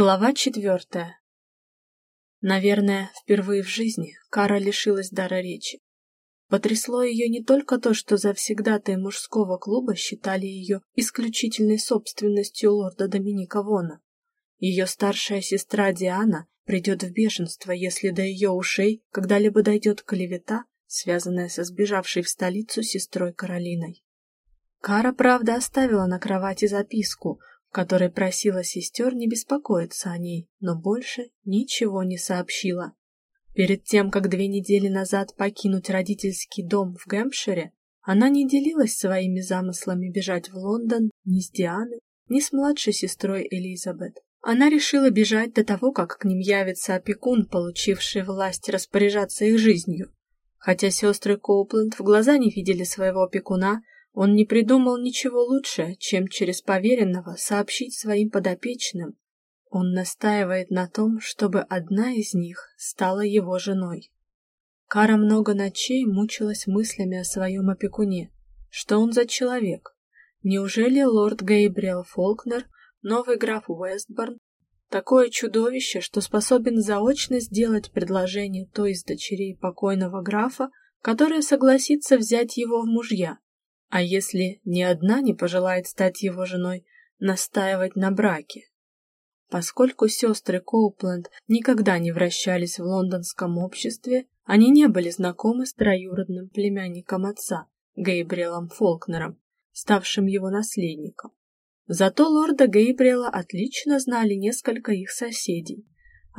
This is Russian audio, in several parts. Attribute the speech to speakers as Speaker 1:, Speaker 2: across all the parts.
Speaker 1: Глава четвертая. Наверное, впервые в жизни Кара лишилась дара речи. Потрясло ее не только то, что завсегдатые мужского клуба считали ее исключительной собственностью лорда Доминика Вона. Ее старшая сестра Диана придет в бешенство, если до ее ушей когда-либо дойдет клевета, связанная со сбежавшей в столицу сестрой Каролиной. Кара, правда, оставила на кровати записку, которой просила сестер не беспокоиться о ней, но больше ничего не сообщила. Перед тем, как две недели назад покинуть родительский дом в Гэмпшире, она не делилась своими замыслами бежать в Лондон ни с Дианой, ни с младшей сестрой Элизабет. Она решила бежать до того, как к ним явится опекун, получивший власть распоряжаться их жизнью. Хотя сестры Коупленд в глаза не видели своего опекуна, он не придумал ничего лучше, чем через поверенного сообщить своим подопечным. Он настаивает на том, чтобы одна из них стала его женой. Кара много ночей мучилась мыслями о своем опекуне. Что он за человек? Неужели лорд Гейбриэл Фолкнер, новый граф Уэстборн, такое чудовище, что способен заочно сделать предложение той из дочерей покойного графа, которая согласится взять его в мужья? А если ни одна не пожелает стать его женой, настаивать на браке? Поскольку сестры Коупленд никогда не вращались в лондонском обществе, они не были знакомы с троюродным племянником отца, Гейбриэлом Фолкнером, ставшим его наследником. Зато лорда Гейбриэла отлично знали несколько их соседей,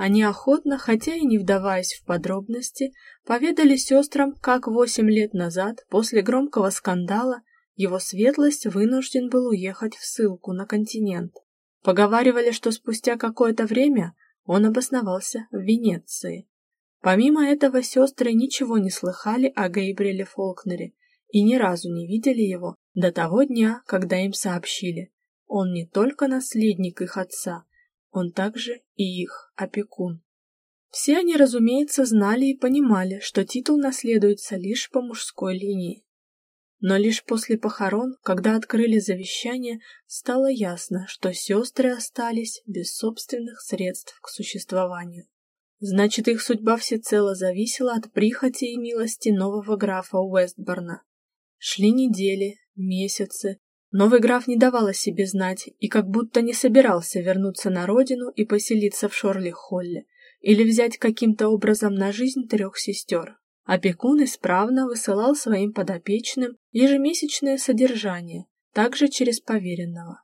Speaker 1: они охотно, хотя и не вдаваясь в подробности, поведали сестрам, как восемь лет назад, после громкого скандала, его светлость вынужден был уехать в ссылку на континент. Поговаривали, что спустя какое-то время он обосновался в Венеции. Помимо этого, сестры ничего не слыхали о Гейбриле Фолкнере и ни разу не видели его до того дня, когда им сообщили. Он не только наследник их отца, он также и их опекун. Все они, разумеется, знали и понимали, что титул наследуется лишь по мужской линии. Но лишь после похорон, когда открыли завещание, стало ясно, что сестры остались без собственных средств к существованию. Значит, их судьба всецело зависела от прихоти и милости нового графа Уэстборна. Шли недели, месяцы, Новый граф не давал о себе знать и как будто не собирался вернуться на родину и поселиться в Шорли-Холле или взять каким-то образом на жизнь трех сестер. Опекун исправно высылал своим подопечным ежемесячное содержание, также через поверенного.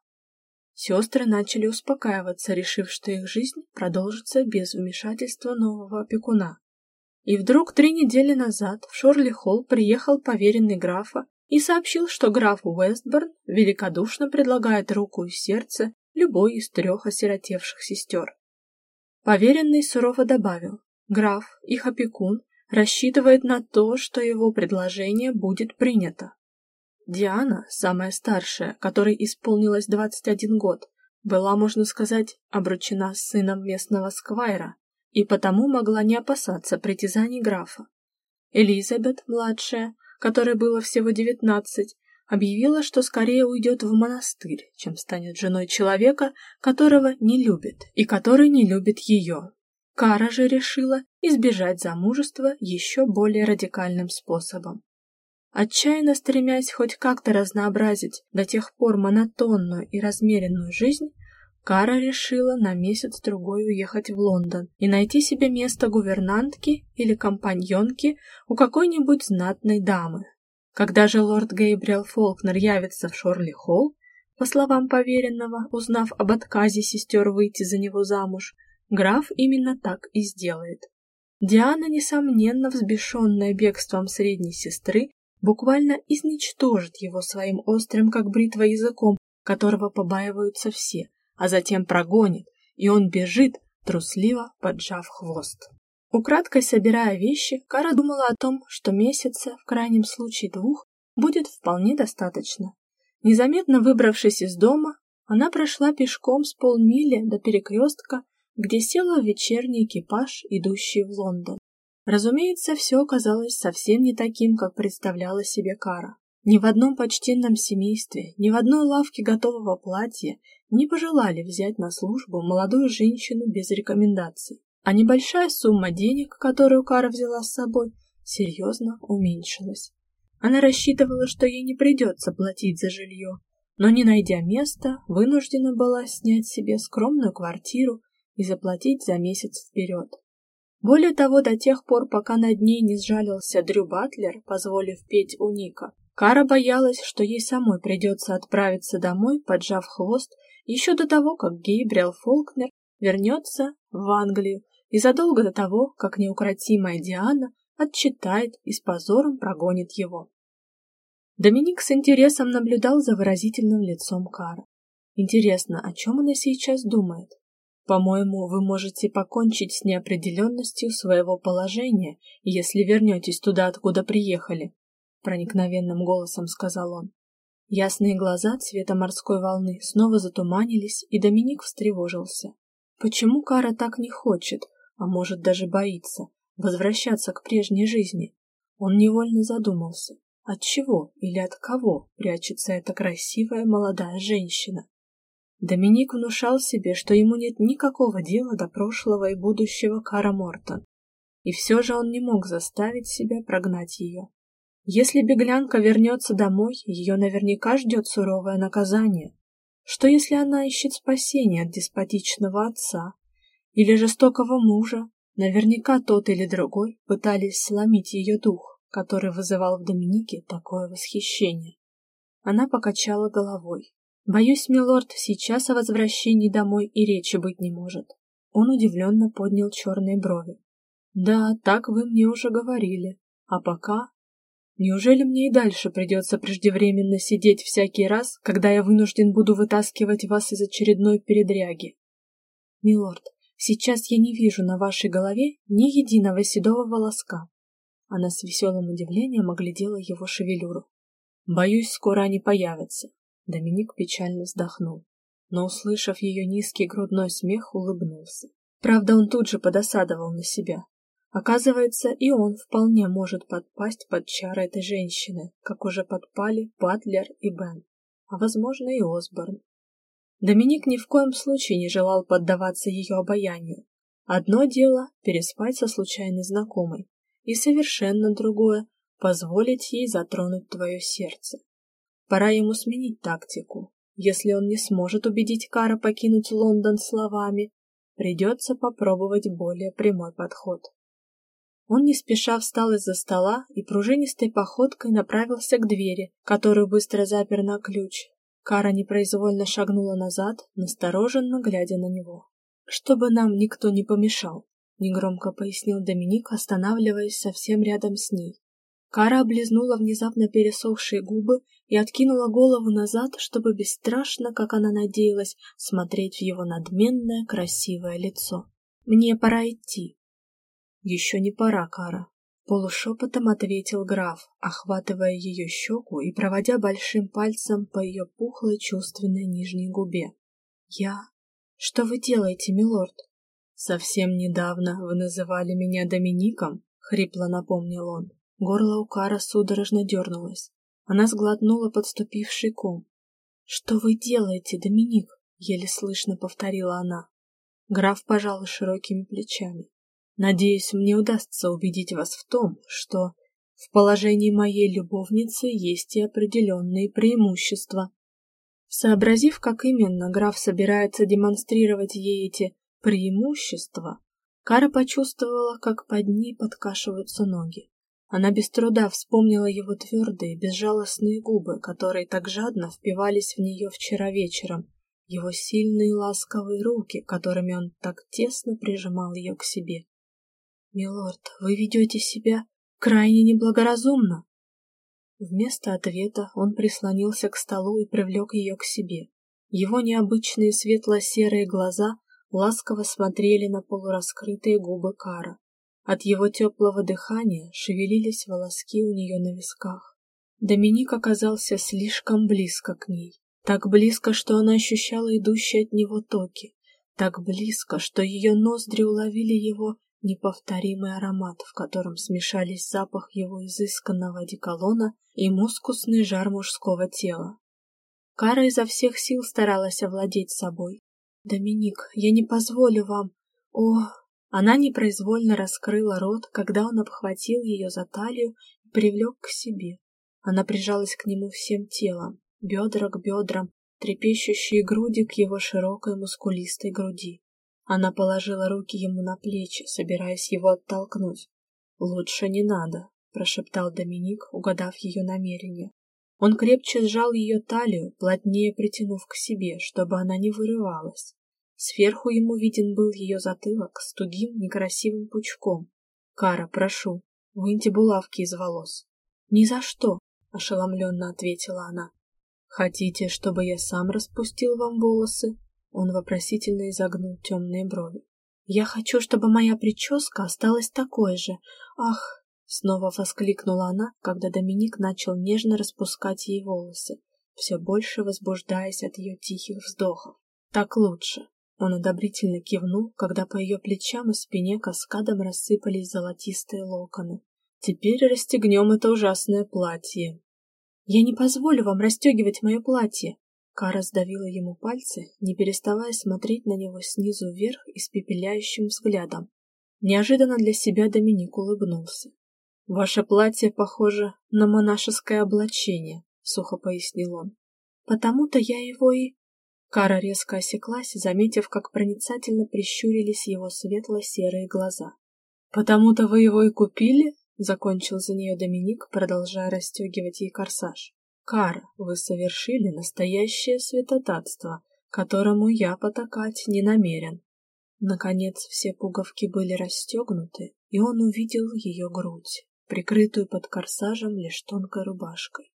Speaker 1: Сестры начали успокаиваться, решив, что их жизнь продолжится без вмешательства нового опекуна. И вдруг три недели назад в Шорли-Холл приехал поверенный графа и сообщил, что граф Уэстборн великодушно предлагает руку и сердце любой из трех осиротевших сестер. Поверенный сурово добавил, граф, их опекун, рассчитывает на то, что его предложение будет принято. Диана, самая старшая, которой исполнилось 21 год, была, можно сказать, обручена с сыном местного сквайра и потому могла не опасаться притязаний графа. Элизабет, младшая, которой было всего девятнадцать, объявила, что скорее уйдет в монастырь, чем станет женой человека, которого не любит и который не любит ее. Кара же решила избежать замужества еще более радикальным способом. Отчаянно стремясь хоть как-то разнообразить до тех пор монотонную и размеренную жизнь, Кара решила на месяц-другой уехать в Лондон и найти себе место гувернантки или компаньонки у какой-нибудь знатной дамы. Когда же лорд Гейбриэл Фолкнер явится в Шорли-Холл, по словам поверенного, узнав об отказе сестер выйти за него замуж, граф именно так и сделает. Диана, несомненно взбешенная бегством средней сестры, буквально изничтожит его своим острым, как бритва, языком, которого побаиваются все, а затем прогонит, и он бежит, трусливо поджав хвост. Украдкой собирая вещи, Кара думала о том, что месяца, в крайнем случае двух, будет вполне достаточно. Незаметно выбравшись из дома, она прошла пешком с полмили до перекрестка, где села в вечерний экипаж, идущий в Лондон. Разумеется, все оказалось совсем не таким, как представляла себе Кара. Ни в одном почтенном семействе, ни в одной лавке готового платья не пожелали взять на службу молодую женщину без рекомендаций. А небольшая сумма денег, которую Кара взяла с собой, серьезно уменьшилась. Она рассчитывала, что ей не придется платить за жилье, но, не найдя места, вынуждена была снять себе скромную квартиру и заплатить за месяц вперед. Более того, до тех пор, пока над ней не сжалился Дрю Батлер, позволив петь у Ника, Кара боялась, что ей самой придется отправиться домой, поджав хвост, еще до того, как Гейбриэл Фолкнер вернется в Англию и задолго до того, как неукротимая Диана отчитает и с позором прогонит его. Доминик с интересом наблюдал за выразительным лицом Кара. Интересно, о чем она сейчас думает? По-моему, вы можете покончить с неопределенностью своего положения, если вернетесь туда, откуда приехали, проникновенным голосом сказал он. Ясные глаза цвета морской волны снова затуманились, и Доминик встревожился. Почему Кара так не хочет, а может даже боится, возвращаться к прежней жизни? Он невольно задумался, от чего или от кого прячется эта красивая молодая женщина. Доминик внушал себе, что ему нет никакого дела до прошлого и будущего Кара Мортон, и все же он не мог заставить себя прогнать ее. Если беглянка вернется домой, ее наверняка ждет суровое наказание. Что если она ищет спасения от деспотичного отца или жестокого мужа? Наверняка тот или другой пытались сломить ее дух, который вызывал в Доминике такое восхищение. Она покачала головой. Боюсь, милорд, сейчас о возвращении домой и речи быть не может. Он удивленно поднял черные брови. Да, так вы мне уже говорили. А пока... Неужели мне и дальше придется преждевременно сидеть всякий раз, когда я вынужден буду вытаскивать вас из очередной передряги? Милорд, сейчас я не вижу на вашей голове ни единого седого волоска. Она с веселым удивлением оглядела его шевелюру. Боюсь, скоро они появятся. Доминик печально вздохнул, но, услышав ее низкий грудной смех, улыбнулся. Правда, он тут же подосадовал на себя. Оказывается, и он вполне может подпасть под чары этой женщины, как уже подпали Батлер и Бен, а, возможно, и Осборн. Доминик ни в коем случае не желал поддаваться ее обаянию. Одно дело — переспать со случайной знакомой, и совершенно другое — позволить ей затронуть твое сердце. Пора ему сменить тактику. Если он не сможет убедить Кара покинуть Лондон словами, придется попробовать более прямой подход. Он не спеша встал из-за стола и пружинистой походкой направился к двери, которую быстро запер на ключ. Кара непроизвольно шагнула назад, настороженно глядя на него. «Чтобы нам никто не помешал», — негромко пояснил Доминик, останавливаясь совсем рядом с ней. Кара облизнула внезапно пересохшие губы и откинула голову назад, чтобы бесстрашно, как она надеялась, смотреть в его надменное красивое лицо. «Мне пора идти». «Еще не пора, Кара», — полушепотом ответил граф, охватывая ее щеку и проводя большим пальцем по ее пухлой чувственной нижней губе. «Я? Что вы делаете, милорд?» «Совсем недавно вы называли меня Домиником», — хрипло напомнил он. Горло у Кара судорожно дернулось. Она сглотнула подступивший ком. «Что вы делаете, Доминик?» — еле слышно повторила она. Граф пожал широкими плечами. «Надеюсь, мне удастся убедить вас в том, что в положении моей любовницы есть и определенные преимущества». Сообразив, как именно граф собирается демонстрировать ей эти преимущества, Кара почувствовала, как под ней подкашиваются ноги. Она без труда вспомнила его твердые, безжалостные губы, которые так жадно впивались в нее вчера вечером, его сильные ласковые руки, которыми он так тесно прижимал ее к себе. «Милорд, вы ведете себя крайне неблагоразумно!» Вместо ответа он прислонился к столу и привлек ее к себе. Его необычные светло-серые глаза ласково смотрели на полураскрытые губы Кара. От его теплого дыхания шевелились волоски у нее на висках. Доминик оказался слишком близко к ней. Так близко, что она ощущала идущие от него токи. Так близко, что ее ноздри уловили его неповторимый аромат, в котором смешались запах его изысканного одеколона и мускусный жар мужского тела. Кара изо всех сил старалась овладеть собой. «Доминик, я не позволю вам... О...» Она непроизвольно раскрыла рот, когда он обхватил ее за талию и привлек к себе. Она прижалась к нему всем телом, бедра к бедрам, трепещущие груди к его широкой мускулистой груди. Она положила руки ему на плечи, собираясь его оттолкнуть. «Лучше не надо», — прошептал Доминик, угадав ее намерение. Он крепче сжал ее талию, плотнее притянув к себе, чтобы она не вырывалась. Сверху ему виден был ее затылок с тугим некрасивым пучком. «Кара, прошу, выньте булавки из волос». «Ни за что», — ошеломленно ответила она. «Хотите, чтобы я сам распустил вам волосы?» Он вопросительно изогнул темные брови. «Я хочу, чтобы моя прическа осталась такой же. Ах!» Снова воскликнула она, когда Доминик начал нежно распускать ей волосы, все больше возбуждаясь от ее тихих вздохов. «Так лучше!» Он одобрительно кивнул, когда по ее плечам и спине каскадом рассыпались золотистые локоны. «Теперь расстегнем это ужасное платье». «Я не позволю вам расстегивать мое платье!» Кара сдавила ему пальцы, не переставая смотреть на него снизу вверх испепеляющим взглядом. Неожиданно для себя Доминик улыбнулся. «Ваше платье похоже на монашеское облачение», — сухо пояснил он. «Потому-то я его и...» Кара резко осеклась, заметив, как проницательно прищурились его светло-серые глаза. «Потому-то вы его и купили?» — закончил за нее Доминик, продолжая расстегивать ей корсаж. Кара, вы совершили настоящее святотатство, которому я потакать не намерен. Наконец все пуговки были расстегнуты, и он увидел ее грудь, прикрытую под корсажем лишь тонкой рубашкой.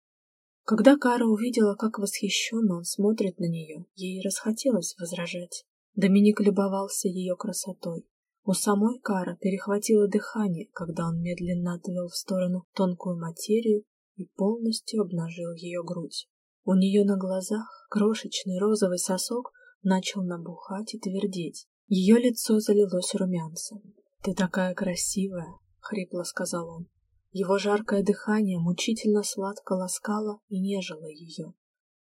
Speaker 1: Когда Кара увидела, как восхищенно он смотрит на нее, ей расхотелось возражать. Доминик любовался ее красотой. У самой Кара перехватило дыхание, когда он медленно отвел в сторону тонкую материю и полностью обнажил ее грудь. У нее на глазах крошечный розовый сосок начал набухать и твердеть. Ее лицо залилось румянцем. «Ты такая красивая!» — хрипло сказал он. Его жаркое дыхание мучительно сладко ласкало и нежило ее.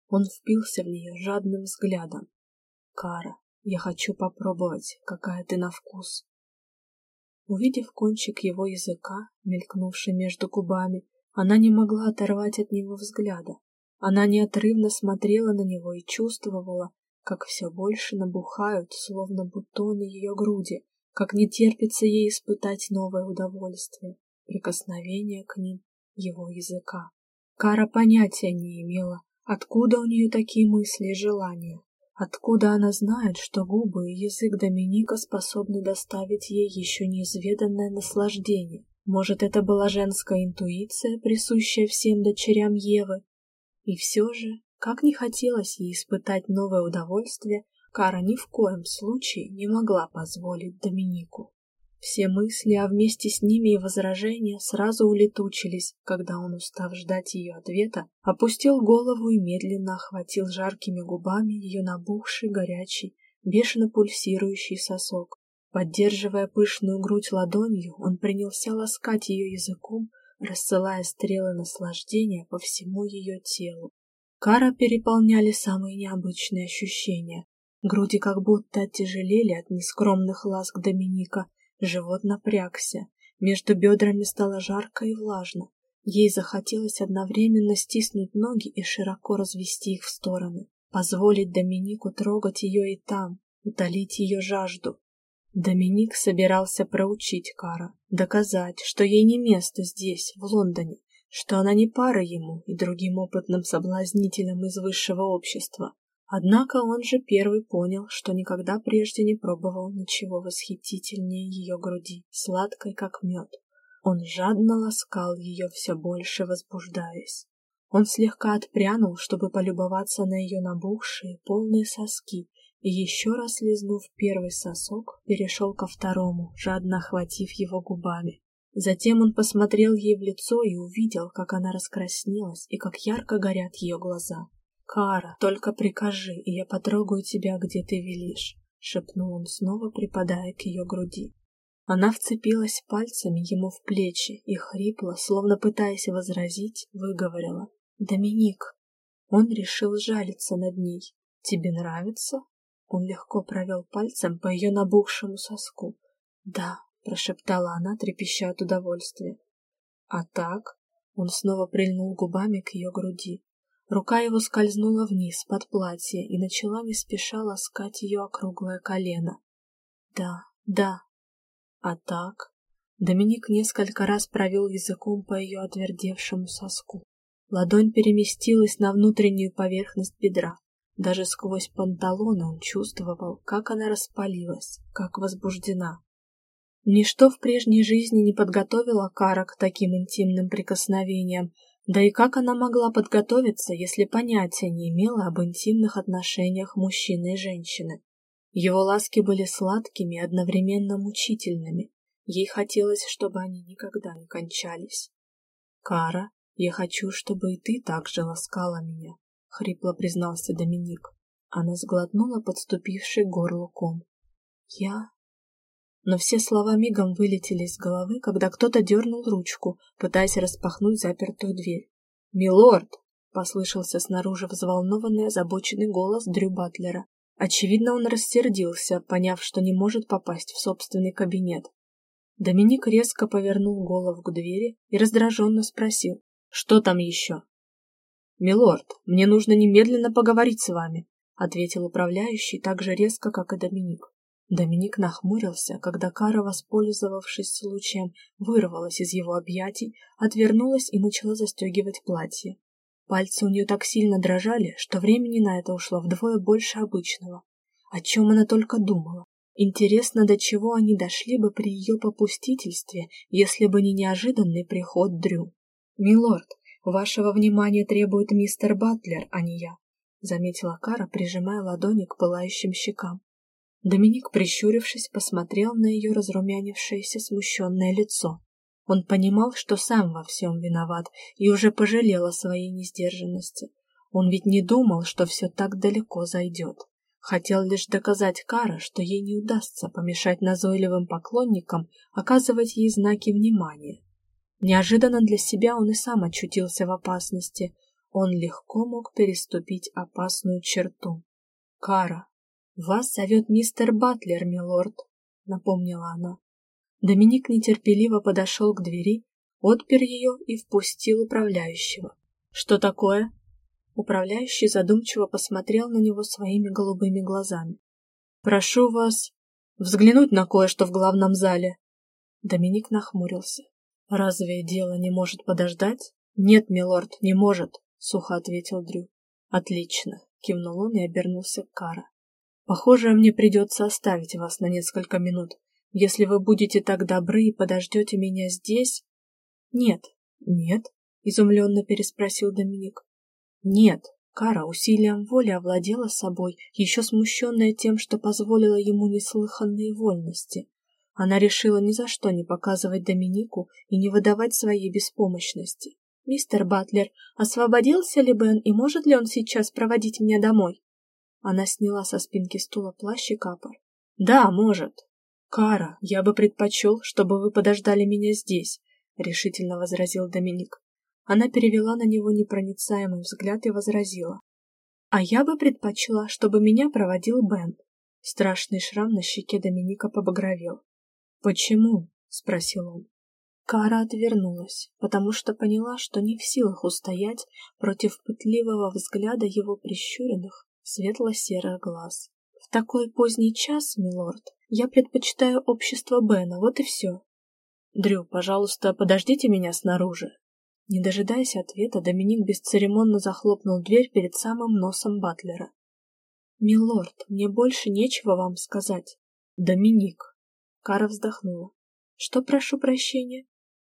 Speaker 1: Он впился в нее жадным взглядом. «Кара, я хочу попробовать, какая ты на вкус!» Увидев кончик его языка, мелькнувший между губами, она не могла оторвать от него взгляда. Она неотрывно смотрела на него и чувствовала, как все больше набухают, словно бутоны ее груди, как не терпится ей испытать новое удовольствие, прикосновение к ним его языка. Кара понятия не имела, откуда у нее такие мысли и желания. Откуда она знает, что губы и язык Доминика способны доставить ей еще неизведанное наслаждение? Может, это была женская интуиция, присущая всем дочерям Евы? И все же, как не хотелось ей испытать новое удовольствие, Кара ни в коем случае не могла позволить Доминику. Все мысли, а вместе с ними и возражения сразу улетучились, когда он, устав ждать ее ответа, опустил голову и медленно охватил жаркими губами ее набухший, горячий, бешено пульсирующий сосок. Поддерживая пышную грудь ладонью, он принялся ласкать ее языком, рассылая стрелы наслаждения по всему ее телу. Кара переполняли самые необычные ощущения. Груди как будто оттяжелели от нескромных ласк Доминика, живот напрягся, между бедрами стало жарко и влажно. Ей захотелось одновременно стиснуть ноги и широко развести их в стороны, позволить Доминику трогать ее и там, утолить ее жажду. Доминик собирался проучить Кара, доказать, что ей не место здесь, в Лондоне, что она не пара ему и другим опытным соблазнителям из высшего общества. Однако он же первый понял, что никогда прежде не пробовал ничего восхитительнее ее груди, сладкой как мед. Он жадно ласкал ее все больше, возбуждаясь. Он слегка отпрянул, чтобы полюбоваться на ее набухшие, полные соски, еще раз лизнув первый сосок, перешел ко второму, жадно охватив его губами. Затем он посмотрел ей в лицо и увидел, как она раскраснелась и как ярко горят ее глаза. «Кара, только прикажи, и я потрогаю тебя, где ты велишь», — шепнул он снова, припадая к ее груди. Она вцепилась пальцами ему в плечи и хрипло, словно пытаясь возразить, выговорила. «Доминик!» Он решил жалиться над ней. «Тебе нравится?» Он легко провел пальцем по ее набухшему соску. «Да», — прошептала она, трепеща от удовольствия. «А так?» Он снова прильнул губами к ее груди. Рука его скользнула вниз, под платье, и начала не спеша ласкать ее округлое колено. «Да, да». «А так?» Доминик несколько раз провел языком по ее отвердевшему соску. Ладонь переместилась на внутреннюю поверхность бедра. Даже сквозь панталоны он чувствовал, как она распалилась, как возбуждена. Ничто в прежней жизни не подготовило Кара к таким интимным прикосновениям, да и как она могла подготовиться, если понятия не имела об интимных отношениях мужчины и женщины? Его ласки были сладкими и одновременно мучительными. Ей хотелось, чтобы они никогда не кончались. «Кара, я хочу, чтобы и ты так же ласкала меня», — хрипло признался Доминик. Она сглотнула подступивший горло ком. «Я...» Но все слова мигом вылетели из головы, когда кто-то дернул ручку, пытаясь распахнуть запертую дверь. «Милорд!» — послышался снаружи взволнованный, озабоченный голос Дрю Батлера. Очевидно, он рассердился, поняв, что не может попасть в собственный кабинет. Доминик резко повернул голову к двери и раздраженно спросил, что там еще? «Милорд, мне нужно немедленно поговорить с вами», — ответил управляющий так же резко, как и Доминик. Доминик нахмурился, когда Кара, воспользовавшись случаем, вырвалась из его объятий, отвернулась и начала застегивать платье. Пальцы у нее так сильно дрожали, что времени на это ушло вдвое больше обычного. О чем она только думала. Интересно, до чего они дошли бы при ее попустительстве, если бы не неожиданный приход Дрю. «Милорд, вашего внимания требует мистер Батлер, а не я», — заметила Кара, прижимая ладони к пылающим щекам. Доминик, прищурившись, посмотрел на ее разрумянившееся смущенное лицо. Он понимал, что сам во всем виноват и уже пожалел о своей несдержанности. Он ведь не думал, что все так далеко зайдет. Хотел лишь доказать Кара, что ей не удастся помешать назойливым поклонникам оказывать ей знаки внимания. Неожиданно для себя он и сам очутился в опасности. Он легко мог переступить опасную черту. «Кара, вас зовет мистер Батлер, милорд», — напомнила она. Доминик нетерпеливо подошел к двери, отпер ее и впустил управляющего. «Что такое?» Управляющий задумчиво посмотрел на него своими голубыми глазами. «Прошу вас взглянуть на кое-что в главном зале». Доминик нахмурился. «Разве дело не может подождать?» «Нет, милорд, не может», — сухо ответил Дрю. «Отлично», — кивнул он и обернулся к Кара. «Похоже, мне придется оставить вас на несколько минут. Если вы будете так добры и подождете меня здесь...» «Нет». «Нет?» — изумленно переспросил Доминик. «Нет». Кара усилием воли овладела собой, еще смущенная тем, что позволила ему неслыханные вольности. Она решила ни за что не показывать Доминику и не выдавать своей беспомощности. «Мистер Батлер, освободился ли Бен и может ли он сейчас проводить меня домой?» Она сняла со спинки стула плащ и капор. «Да, может». «Кара, я бы предпочел, чтобы вы подождали меня здесь», — решительно возразил Доминик. Она перевела на него непроницаемый взгляд и возразила. «А я бы предпочла, чтобы меня проводил Бен». Страшный шрам на щеке Доминика побагровел. «Почему?» — спросил он. Кара отвернулась, потому что поняла, что не в силах устоять против пытливого взгляда его прищуренных, светло-серых глаз. «В такой поздний час, милорд, я предпочитаю общество Бена, вот и все». «Дрю, пожалуйста, подождите меня снаружи». Не дожидаясь ответа, Доминик бесцеремонно захлопнул дверь перед самым носом Батлера. «Милорд, мне больше нечего вам сказать». «Доминик», Кара вздохнула. «Что прошу прощения?»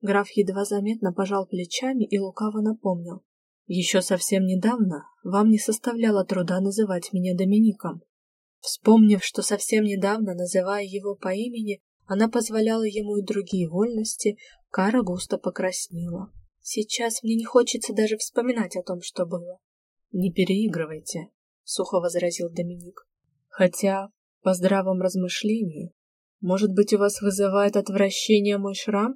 Speaker 1: Граф едва заметно пожал плечами и лукаво напомнил. «Еще совсем недавно вам не составляло труда называть меня Домиником». Вспомнив, что совсем недавно, называя его по имени, она позволяла ему и другие вольности, Кара густо покраснела. «Сейчас мне не хочется даже вспоминать о том, что было». «Не переигрывайте», — сухо возразил Доминик. «Хотя, по здравом размышлении, Может быть, у вас вызывает отвращение мой шрам?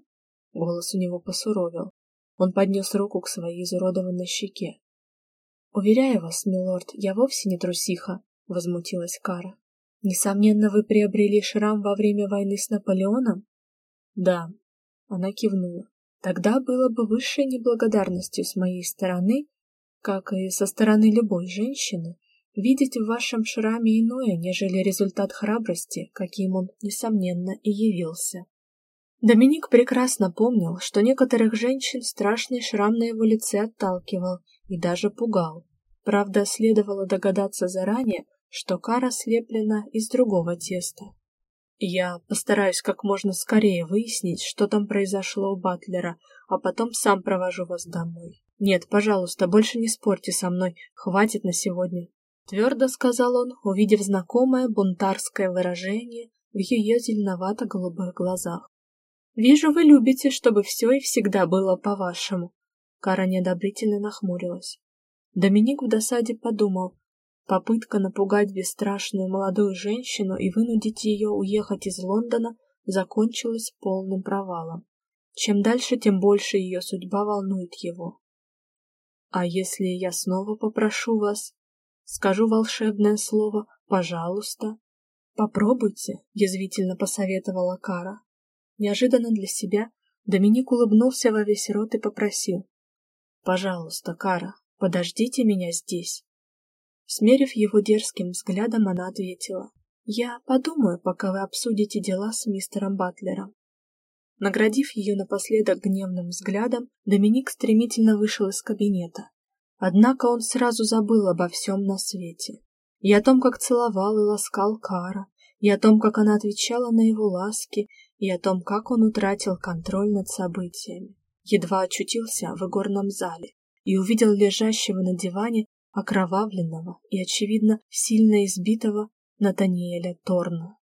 Speaker 1: Голос у него посуровил. Он поднес руку к своей изуродованной щеке. «Уверяю вас, милорд, я вовсе не трусиха», — возмутилась Кара. «Несомненно, вы приобрели шрам во время войны с Наполеоном?» «Да», — она кивнула. «Тогда было бы высшей неблагодарностью с моей стороны, как и со стороны любой женщины, видеть в вашем шраме иное, нежели результат храбрости, каким он, несомненно, и явился». Доминик прекрасно помнил, что некоторых женщин страшный шрам на его лице отталкивал и даже пугал. Правда, следовало догадаться заранее, что кара слеплена из другого теста. Я постараюсь как можно скорее выяснить, что там произошло у Батлера, а потом сам провожу вас домой. Нет, пожалуйста, больше не спорьте со мной, хватит на сегодня. Твердо сказал он, увидев знакомое бунтарское выражение в ее зеленовато-голубых глазах. «Вижу, вы любите, чтобы все и всегда было по-вашему». Кара неодобрительно нахмурилась. Доминик в досаде подумал. Попытка напугать бесстрашную молодую женщину и вынудить ее уехать из Лондона закончилась полным провалом. Чем дальше, тем больше ее судьба волнует его. «А если я снова попрошу вас? Скажу волшебное слово «пожалуйста». «Попробуйте», — язвительно посоветовала Кара. Неожиданно для себя Доминик улыбнулся во весь рот и попросил. «Пожалуйста, Кара, подождите меня здесь». Смерив его дерзким взглядом, она ответила. «Я подумаю, пока вы обсудите дела с мистером Батлером». Наградив ее напоследок гневным взглядом, Доминик стремительно вышел из кабинета. Однако он сразу забыл обо всем на свете. И о том, как целовал и ласкал Кара, и о том, как она отвечала на его ласки, и о том, как он утратил контроль над событиями. Едва очутился в игорном зале и увидел лежащего на диване окровавленного и, очевидно, сильно избитого Натаниэля Торна.